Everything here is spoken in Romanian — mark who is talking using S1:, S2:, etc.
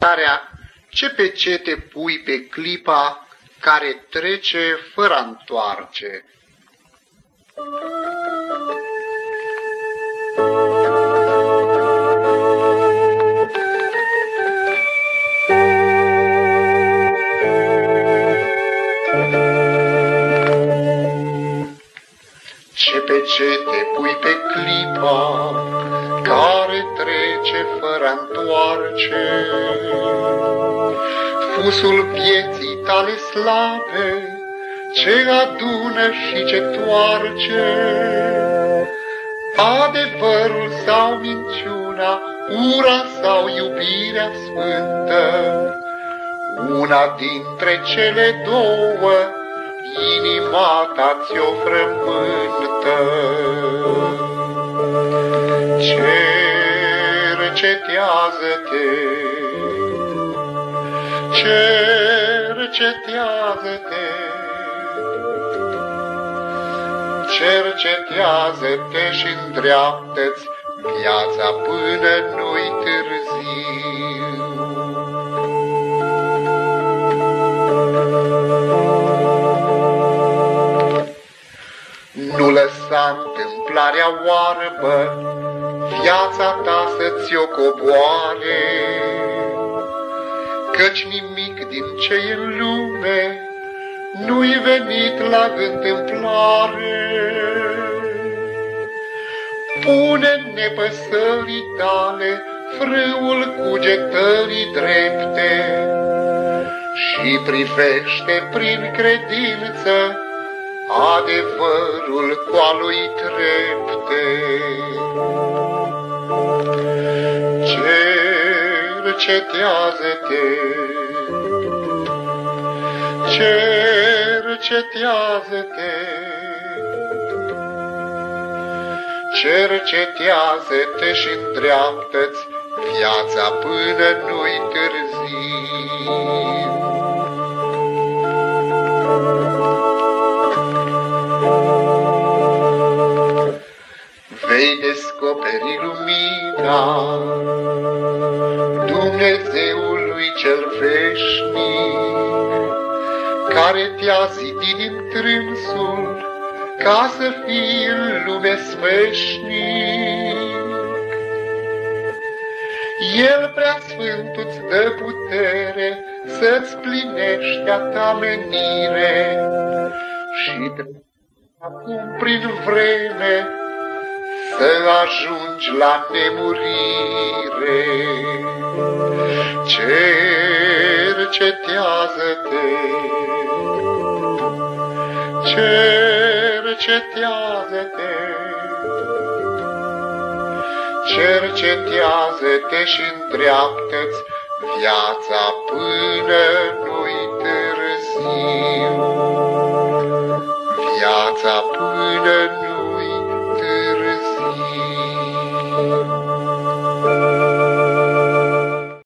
S1: Tarea, ce pecete pui pe clipa care trece fără a întoarce? Ce pecete pui pe clipa care trece fără a întoarce? Fusul vieții tale slabe, ce adună și ce toarce. Adevărul sau minciuna, ura sau iubirea sfântă, una dintre cele două, inima ta ți-o frământă. Cercetează-te, cercetează-te, cercetează-te și îndreaptă-ți viața până nu-i târziu. Nu lăsa întâmplarea oarbă viața ta să ți-o coboare, căci nimic din ce e în lume nu-i venit la întâmplare. Pune nepăsării tale frâul cugetării drepte și privește prin credință adevărul cu a lui trepte. Cercetează-te, cercetează-te, cercetează-te și îndreaptă-ți viața până nu-i târziu. Vei descoperi lumina Dumnezeului cel veșnic, care te-a zidit din trânsul ca să fii în lume sfârșnic. El prea sfânt îți dă putere să-ți plinești a ta menire și acum prin vreme să ajungi la nemurire. Cercetează-te, cercetează-te, cercetează-te și îndreaptă-ți viața până